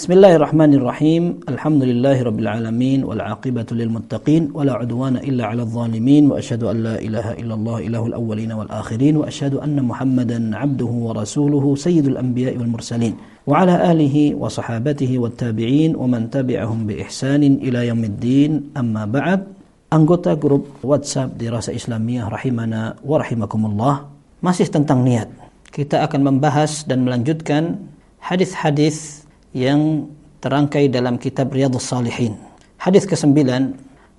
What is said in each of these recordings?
بسم الله الرحمن الرحيم الحمد لله رب العالمين والعاقبة للمتقين ولا عدوان إلا على الظالمين وأشهد أن لا إله إلا الله إله الأولين والآخرين وأشهد أن محمدا عبده ورسوله سيد الأنبياء والمرسلين وعلى آله وصحابته والتابعين ومن تبعهم بإحسان إلى يوم الدين أما بعد anggota grup WhatsApp Dirasa Islamiyah rahimana wa rahimakumullah. Masih tentang niat. Kita akan membahas dan melanjutkan hadis-hadis yang terangkai dalam kitab Riyadhus Salihin. Hadis ke-9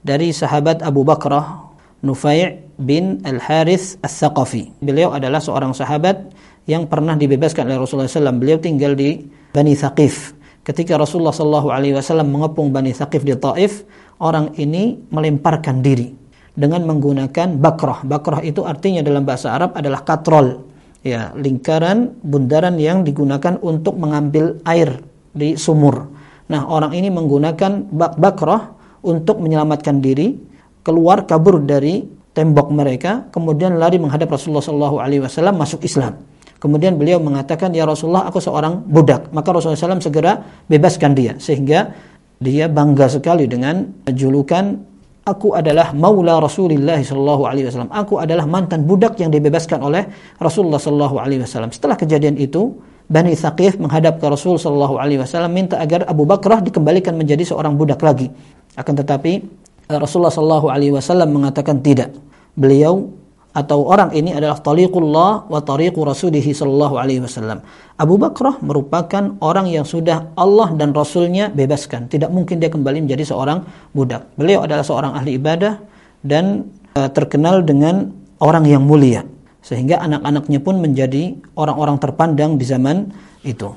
dari sahabat Abu Bakrah Nufai' bin Al-Harith Al-Thaqafi. Beliau adalah seorang sahabat yang pernah dibebaskan oleh Rasulullah SAW. Beliau tinggal di Bani Thaqif. Ketika Rasulullah SAW mengepung Bani Thaqif di Taif, orang ini melemparkan diri dengan menggunakan bakrah. Bakrah itu artinya dalam bahasa Arab adalah katrol. Ya, lingkaran bundaran yang digunakan untuk mengambil air di sumur. Nah, orang ini menggunakan bak bakrah untuk menyelamatkan diri, keluar kabur dari tembok mereka, kemudian lari menghadap Rasulullah SAW masuk Islam. Kemudian beliau mengatakan, Ya Rasulullah, aku seorang budak. Maka Rasulullah SAW segera bebaskan dia. Sehingga dia bangga sekali dengan julukan Aku adalah maula Rasulullah sallallahu alaihi wasallam. Aku adalah mantan budak yang dibebaskan oleh Rasulullah sallallahu alaihi wasallam. Setelah kejadian itu, Bani Thaqif menghadap ke Rasul sallallahu alaihi wasallam minta agar Abu Bakrah dikembalikan menjadi seorang budak lagi. Akan tetapi eh, Rasulullah sallallahu alaihi wasallam mengatakan tidak. Beliau atau orang ini adalah tariqullah wa tariqu rasulih sallallahu alaihi wasallam. Abu Bakrah merupakan orang yang sudah Allah dan Rasulnya bebaskan. Tidak mungkin dia kembali menjadi seorang budak. Beliau adalah seorang ahli ibadah dan uh, terkenal dengan orang yang mulia sehingga anak-anaknya pun menjadi orang-orang terpandang di zaman itu.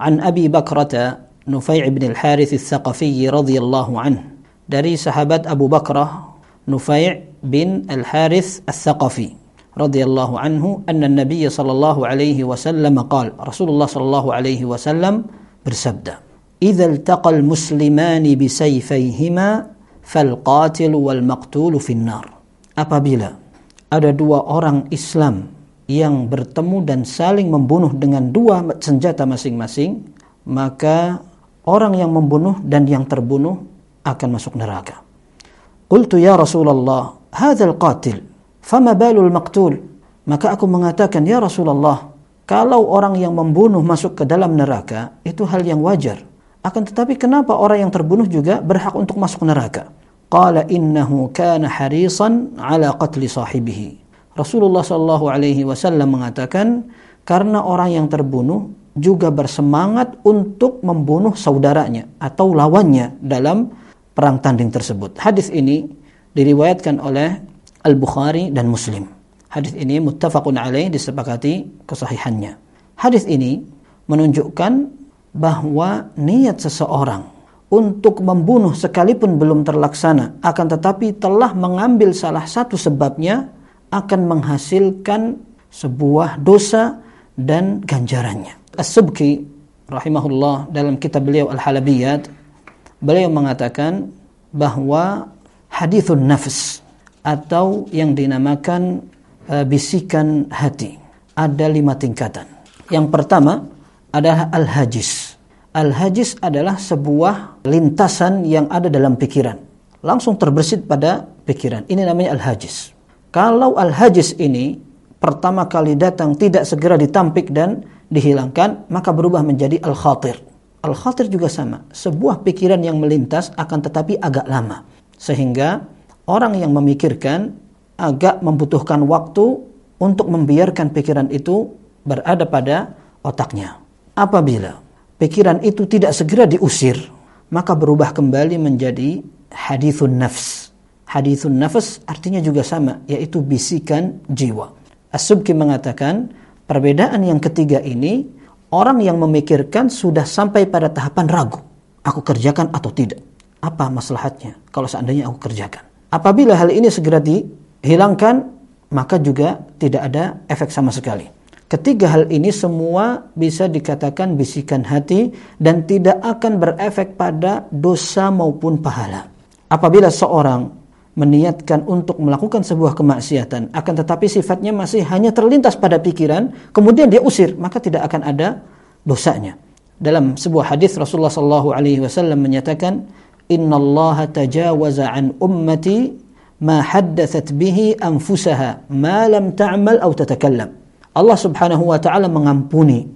An Abi Bakrata Nufai' bin Al-Harith Al-Thaqafi radhiyallahu anhu dari sahabat Abu Bakrah Nufai' bin Al-Harith Al-Thaqafi radhiyallahu anhu anna Nabi sallallahu alaihi wasallam qala Rasulullah sallallahu alaihi wasallam bersabda "Idza iltaqa al-muslimani bisayfayhima fal-qatil wal-maqtul fi an-nar" Apabila ada dua orang Islam yang bertemu dan saling membunuh dengan dua senjata masing-masing, maka orang yang membunuh dan yang terbunuh akan masuk neraka. Qultu ya Rasulullah, hadzal qatil, fama balul maqtul? Maka aku mengatakan, ya Rasulullah, kalau orang yang membunuh masuk ke dalam neraka, itu hal yang wajar. Akan tetapi kenapa orang yang terbunuh juga berhak untuk masuk neraka? Qala innahu kana harisan ala qatli sahibihi. Rasulullah Shallallahu alaihi wasallam mengatakan karena orang yang terbunuh juga bersemangat untuk membunuh saudaranya atau lawannya dalam perang tanding tersebut. Hadis ini diriwayatkan oleh Al-Bukhari dan Muslim. Hadis ini muttafaqun alaih disepakati kesahihannya. Hadis ini menunjukkan bahwa niat seseorang untuk membunuh sekalipun belum terlaksana akan tetapi telah mengambil salah satu sebabnya akan menghasilkan sebuah dosa dan ganjarannya. As-Subki rahimahullah dalam kitab beliau Al-Halabiyat beliau mengatakan bahwa hadithun nafs atau yang dinamakan uh, bisikan hati ada lima tingkatan. Yang pertama adalah al-hajis Al-hajis adalah sebuah lintasan yang ada dalam pikiran. Langsung terbersit pada pikiran. Ini namanya al-hajis. Kalau al-hajis ini pertama kali datang tidak segera ditampik dan dihilangkan, maka berubah menjadi al-khatir. Al-khatir juga sama. Sebuah pikiran yang melintas akan tetapi agak lama. Sehingga orang yang memikirkan agak membutuhkan waktu untuk membiarkan pikiran itu berada pada otaknya. Apabila pikiran itu tidak segera diusir, maka berubah kembali menjadi hadithun nafs. Hadithun nafs artinya juga sama, yaitu bisikan jiwa. As-Subki mengatakan, perbedaan yang ketiga ini, orang yang memikirkan sudah sampai pada tahapan ragu. Aku kerjakan atau tidak? Apa maslahatnya kalau seandainya aku kerjakan? Apabila hal ini segera dihilangkan, maka juga tidak ada efek sama sekali. Ketiga hal ini semua bisa dikatakan bisikan hati dan tidak akan berefek pada dosa maupun pahala. Apabila seorang meniatkan untuk melakukan sebuah kemaksiatan akan tetapi sifatnya masih hanya terlintas pada pikiran, kemudian dia usir, maka tidak akan ada dosanya. dalam sebuah hadis Rasulullah sallallahu alaihi wasallam menyatakan innallaha tajawaza an ummati ma haddathat bihi anfusaha ma lam ta'mal atau tatakallam Allah Subhanahu wa taala mengampuni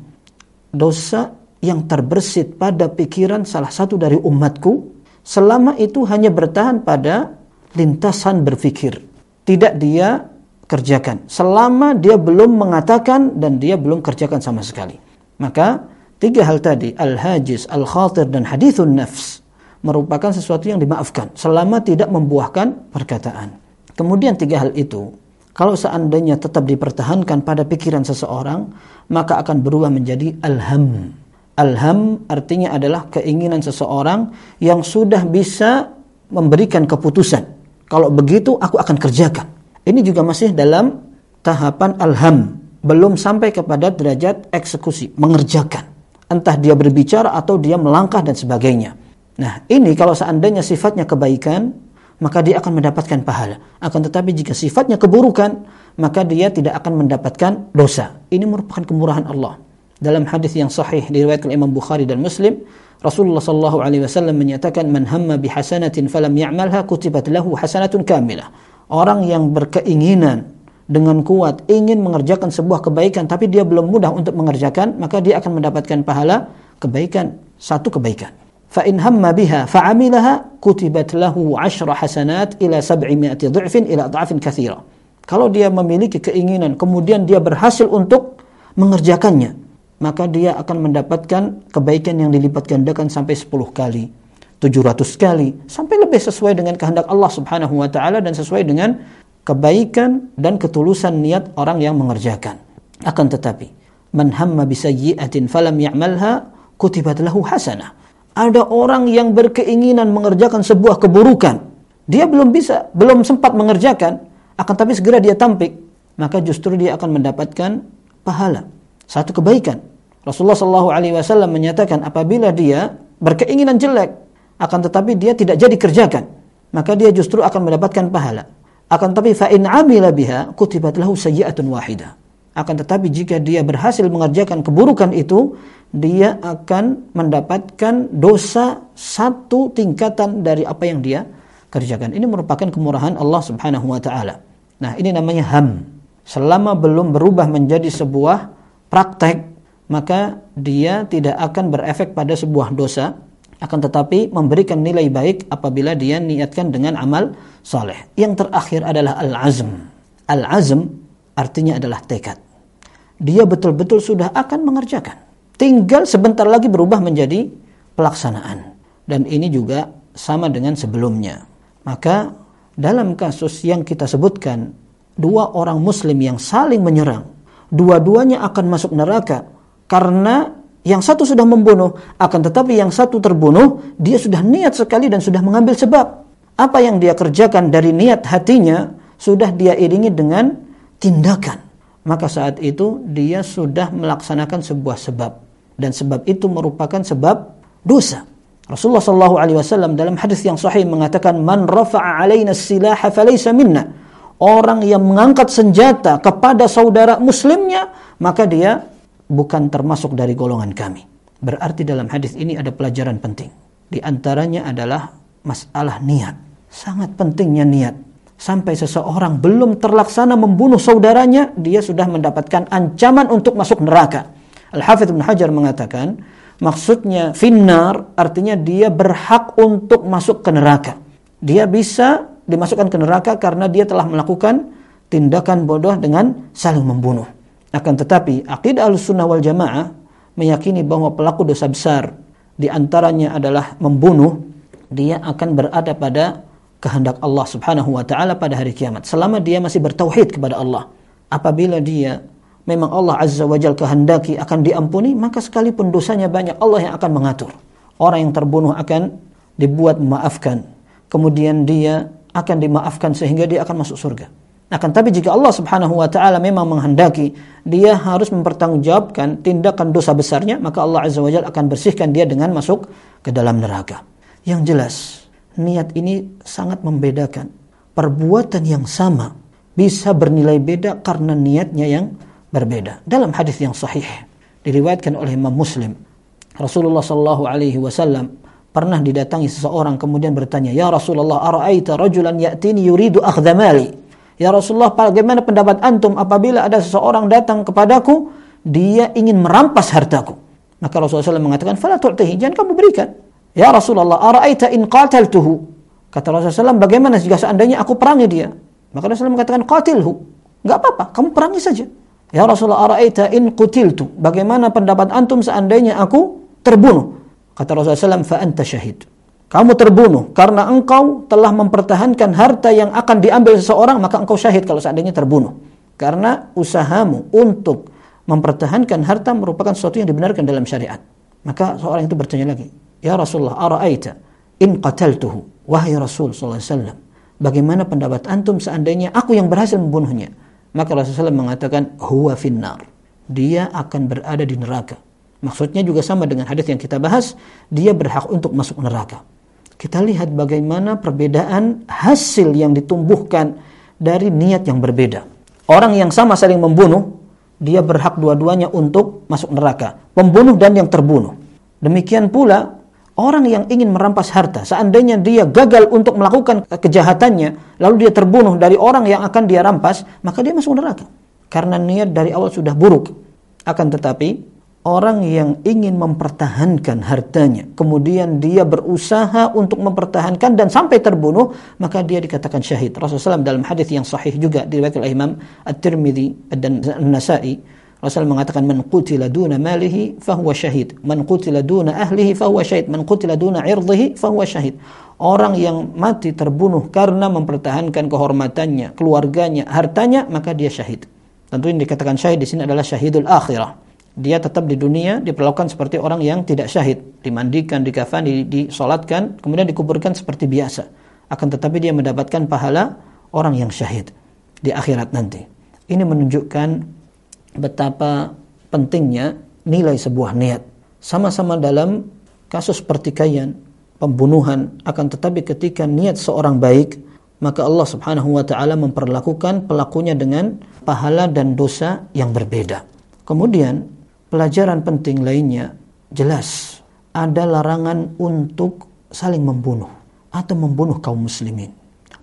dosa yang terbersit pada pikiran salah satu dari umatku selama itu hanya bertahan pada lintasan berpikir tidak dia kerjakan. Selama dia belum mengatakan dan dia belum kerjakan sama sekali. Maka tiga hal tadi al-hajiz al-khatir dan hadithun nafs merupakan sesuatu yang dimaafkan selama tidak membuahkan perkataan. Kemudian tiga hal itu, kalau seandainya tetap dipertahankan pada pikiran seseorang, maka akan berubah menjadi alham. Alham artinya adalah keinginan seseorang yang sudah bisa memberikan keputusan. Kalau begitu aku akan kerjakan. Ini juga masih dalam tahapan alham, belum sampai kepada derajat eksekusi, mengerjakan. Entah dia berbicara atau dia melangkah dan sebagainya. Nah, ini kalau seandainya sifatnya kebaikan, maka dia akan mendapatkan pahala. Akan tetapi jika sifatnya keburukan, maka dia tidak akan mendapatkan dosa. Ini merupakan kemurahan Allah. Dalam hadis yang sahih diriwayatkan Imam Bukhari dan Muslim, Rasulullah sallallahu alaihi wasallam menyatakan man hamma bihasanatin falam ya'malha kutibat lahu hasanatun kamilah. Orang yang berkeinginan dengan kuat ingin mengerjakan sebuah kebaikan tapi dia belum mudah untuk mengerjakan, maka dia akan mendapatkan pahala kebaikan, satu kebaikan. فإن هم بها فعملها كتبت له عشر حسنات إلى سبعمائة ضعف إلى أضعاف كثيرة kalau dia memiliki keinginan kemudian dia berhasil untuk mengerjakannya maka dia akan mendapatkan kebaikan yang dilipat gandakan sampai 10 kali 700 kali sampai lebih sesuai dengan kehendak Allah Subhanahu wa taala dan sesuai dengan kebaikan dan ketulusan niat orang yang mengerjakan akan tetapi man hamma bisayyi'atin falam ya'malha kutibat lahu hasanah ada orang yang berkeinginan mengerjakan sebuah keburukan. Dia belum bisa, belum sempat mengerjakan, akan tapi segera dia tampik, maka justru dia akan mendapatkan pahala. Satu kebaikan. Rasulullah Shallallahu Alaihi Wasallam menyatakan apabila dia berkeinginan jelek, akan tetapi dia tidak jadi kerjakan, maka dia justru akan mendapatkan pahala. Akan tetapi fa'in amila biha kutibat lahu sayyi'atun wahidah. Akan tetapi jika dia berhasil mengerjakan keburukan itu, dia akan mendapatkan dosa satu tingkatan dari apa yang dia kerjakan. Ini merupakan kemurahan Allah Subhanahu wa taala. Nah, ini namanya ham. Selama belum berubah menjadi sebuah praktek, maka dia tidak akan berefek pada sebuah dosa, akan tetapi memberikan nilai baik apabila dia niatkan dengan amal soleh. Yang terakhir adalah al-azm. Al-azm artinya adalah tekad. Dia betul-betul sudah akan mengerjakan tinggal sebentar lagi berubah menjadi pelaksanaan. Dan ini juga sama dengan sebelumnya. Maka dalam kasus yang kita sebutkan, dua orang muslim yang saling menyerang, dua-duanya akan masuk neraka karena yang satu sudah membunuh, akan tetapi yang satu terbunuh, dia sudah niat sekali dan sudah mengambil sebab. Apa yang dia kerjakan dari niat hatinya, sudah dia iringi dengan tindakan. Maka saat itu dia sudah melaksanakan sebuah sebab dan sebab itu merupakan sebab dosa. Rasulullah sallallahu alaihi wasallam dalam hadis yang sahih mengatakan man rafa'a alaina silaha falaysa minna. Orang yang mengangkat senjata kepada saudara muslimnya, maka dia bukan termasuk dari golongan kami. Berarti dalam hadis ini ada pelajaran penting. Di antaranya adalah masalah niat. Sangat pentingnya niat. Sampai seseorang belum terlaksana membunuh saudaranya, dia sudah mendapatkan ancaman untuk masuk neraka. Al-Hafidh Ibn Hajar mengatakan, maksudnya finnar artinya dia berhak untuk masuk ke neraka. Dia bisa dimasukkan ke neraka karena dia telah melakukan tindakan bodoh dengan saling membunuh. Akan tetapi, akidah al-sunnah wal jamaah meyakini bahwa pelaku dosa besar di antaranya adalah membunuh, dia akan berada pada kehendak Allah Subhanahu wa taala pada hari kiamat selama dia masih bertauhid kepada Allah. Apabila dia memang Allah Azza wa Jal kehendaki akan diampuni, maka sekalipun dosanya banyak, Allah yang akan mengatur. Orang yang terbunuh akan dibuat memaafkan. Kemudian dia akan dimaafkan sehingga dia akan masuk surga. Akan tapi jika Allah Subhanahu wa taala memang menghendaki dia harus mempertanggungjawabkan tindakan dosa besarnya, maka Allah Azza wa Jalla akan bersihkan dia dengan masuk ke dalam neraka. Yang jelas, niat ini sangat membedakan. Perbuatan yang sama bisa bernilai beda karena niatnya yang berbeda. Dalam hadis yang sahih diriwayatkan oleh Imam Muslim, Rasulullah Shallallahu Alaihi Wasallam pernah didatangi seseorang kemudian bertanya, Ya Rasulullah, ara'aita rajulan ya'tini yuridu akhdamali. Ya Rasulullah, bagaimana pendapat antum apabila ada seseorang datang kepadaku, dia ingin merampas hartaku. Maka Rasulullah SAW mengatakan, Fala tu'tihi, jangan kamu berikan. Ya Rasulullah, ara'aita in qataltuhu. Kata Rasulullah SAW, bagaimana jika seandainya aku perangi dia? Maka Rasulullah mengatakan, qatilhu. Enggak apa-apa, kamu perangi saja. Ya Rasulullah, ara'aita in qutiltu. Bagaimana pendapat antum seandainya aku terbunuh? Kata Rasulullah SAW, fa anta syahid. Kamu terbunuh karena engkau telah mempertahankan harta yang akan diambil seseorang, maka engkau syahid kalau seandainya terbunuh. Karena usahamu untuk mempertahankan harta merupakan sesuatu yang dibenarkan dalam syariat. Maka seorang itu bertanya lagi, Ya Rasulullah, ara'aita in qataltuhu. Wahai Rasul sallallahu alaihi wasallam, bagaimana pendapat antum seandainya aku yang berhasil membunuhnya? Maka Rasulullah SAW mengatakan, huwa finnar. Dia akan berada di neraka. Maksudnya juga sama dengan hadis yang kita bahas, dia berhak untuk masuk neraka. Kita lihat bagaimana perbedaan hasil yang ditumbuhkan dari niat yang berbeda. Orang yang sama saling membunuh, dia berhak dua-duanya untuk masuk neraka. Pembunuh dan yang terbunuh. Demikian pula orang yang ingin merampas harta, seandainya dia gagal untuk melakukan kejahatannya, lalu dia terbunuh dari orang yang akan dia rampas, maka dia masuk neraka. Karena niat dari awal sudah buruk. Akan tetapi orang yang ingin mempertahankan hartanya, kemudian dia berusaha untuk mempertahankan dan sampai terbunuh, maka dia dikatakan syahid. Rasulullah SAW dalam hadis yang sahih juga diriwayatkan oleh Imam At-Tirmidzi dan An-Nasa'i, Rasulullah mengatakan man qutila duna malihi fahuwa syahid, man qutila duna ahlihi fahuwa syahid, man qutila duna irdihi fahuwa syahid. Orang yang mati terbunuh karena mempertahankan kehormatannya, keluarganya, hartanya, maka dia syahid. Tentu yang dikatakan syahid di sini adalah syahidul akhirah dia tetap di dunia diperlakukan seperti orang yang tidak syahid, dimandikan, dikafani, disolatkan, kemudian dikuburkan seperti biasa. Akan tetapi dia mendapatkan pahala orang yang syahid di akhirat nanti. Ini menunjukkan betapa pentingnya nilai sebuah niat. Sama-sama dalam kasus pertikaian, pembunuhan, akan tetapi ketika niat seorang baik, maka Allah Subhanahu wa taala memperlakukan pelakunya dengan pahala dan dosa yang berbeda. Kemudian Pelajaran penting lainnya jelas ada larangan untuk saling membunuh atau membunuh kaum muslimin.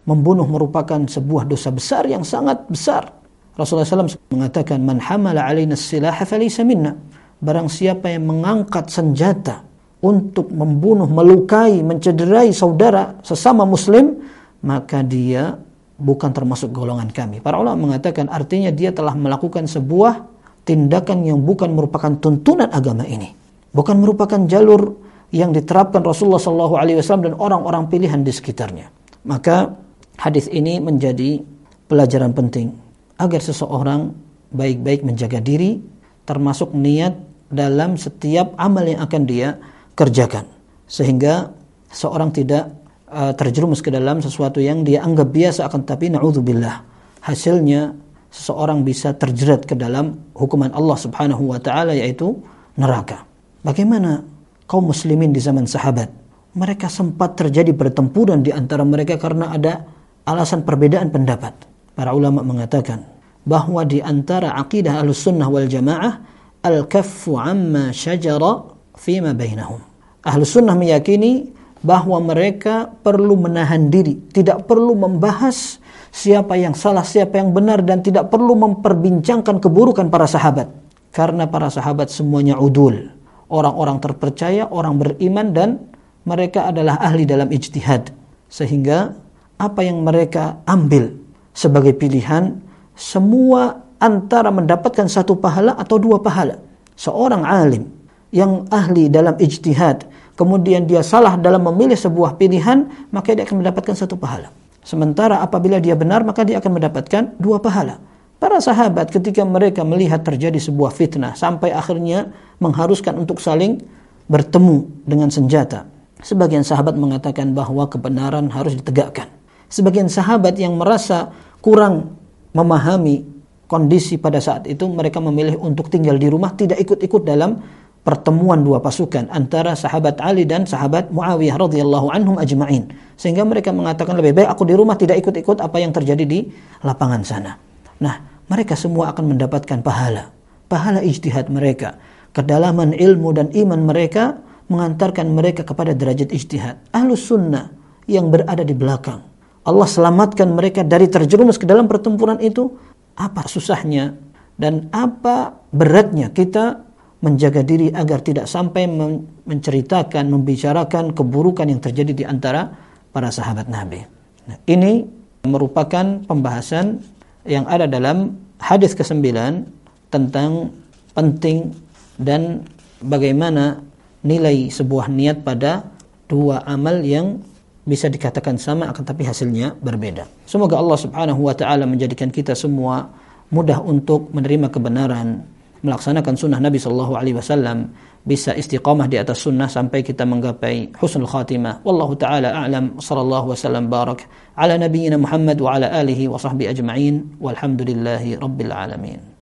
Membunuh merupakan sebuah dosa besar yang sangat besar. Rasulullah SAW mengatakan, Man hamala alaina silaha falaysa minna. Barang siapa yang mengangkat senjata untuk membunuh, melukai, mencederai saudara sesama muslim, maka dia bukan termasuk golongan kami. Para ulama mengatakan artinya dia telah melakukan sebuah tindakan yang bukan merupakan tuntunan agama ini. Bukan merupakan jalur yang diterapkan Rasulullah SAW dan orang-orang pilihan di sekitarnya. Maka hadis ini menjadi pelajaran penting agar seseorang baik-baik menjaga diri termasuk niat dalam setiap amal yang akan dia kerjakan sehingga seorang tidak uh, terjerumus ke dalam sesuatu yang dia anggap biasa akan tapi naudzubillah hasilnya seseorang bisa terjerat ke dalam hukuman Allah Subhanahu wa taala yaitu neraka. Bagaimana kaum muslimin di zaman sahabat? Mereka sempat terjadi pertempuran di antara mereka karena ada alasan perbedaan pendapat. Para ulama mengatakan bahwa di antara akidah Ahlussunnah wal Jamaah al-kaffu amma syajara fima bainahum. Ahlussunnah meyakini bahwa mereka perlu menahan diri, tidak perlu membahas siapa yang salah, siapa yang benar dan tidak perlu memperbincangkan keburukan para sahabat. Karena para sahabat semuanya udul. Orang-orang terpercaya, orang beriman dan mereka adalah ahli dalam ijtihad. Sehingga apa yang mereka ambil sebagai pilihan semua antara mendapatkan satu pahala atau dua pahala. Seorang alim yang ahli dalam ijtihad kemudian dia salah dalam memilih sebuah pilihan maka dia akan mendapatkan satu pahala. Sementara apabila dia benar maka dia akan mendapatkan dua pahala. Para sahabat ketika mereka melihat terjadi sebuah fitnah sampai akhirnya mengharuskan untuk saling bertemu dengan senjata. Sebagian sahabat mengatakan bahwa kebenaran harus ditegakkan. Sebagian sahabat yang merasa kurang memahami kondisi pada saat itu mereka memilih untuk tinggal di rumah tidak ikut-ikut dalam pertemuan dua pasukan antara sahabat Ali dan sahabat Muawiyah radhiyallahu anhum ajma'in. Sehingga mereka mengatakan lebih baik aku di rumah tidak ikut-ikut apa yang terjadi di lapangan sana. Nah, mereka semua akan mendapatkan pahala. Pahala ijtihad mereka. kedalaman ilmu dan iman mereka mengantarkan mereka kepada derajat ijtihad. Ahlus sunnah yang berada di belakang. Allah selamatkan mereka dari terjerumus ke dalam pertempuran itu. Apa susahnya dan apa beratnya kita menjaga diri agar tidak sampai menceritakan, membicarakan keburukan yang terjadi di antara para sahabat Nabi. Nah, ini merupakan pembahasan yang ada dalam hadis ke-9 tentang penting dan bagaimana nilai sebuah niat pada dua amal yang bisa dikatakan sama akan tapi hasilnya berbeda. Semoga Allah Subhanahu wa taala menjadikan kita semua mudah untuk menerima kebenaran, melaksanakan sunnah Nabi Shallallahu Alaihi Wasallam, bisa istiqamah di atas sunnah sampai kita menggapai husnul khatimah. Wallahu taala a'lam. Sallallahu wasallam barak ala nabiyyina Muhammad wa ala alihi wa sahbihi ajma'in. Walhamdulillahi rabbil alamin.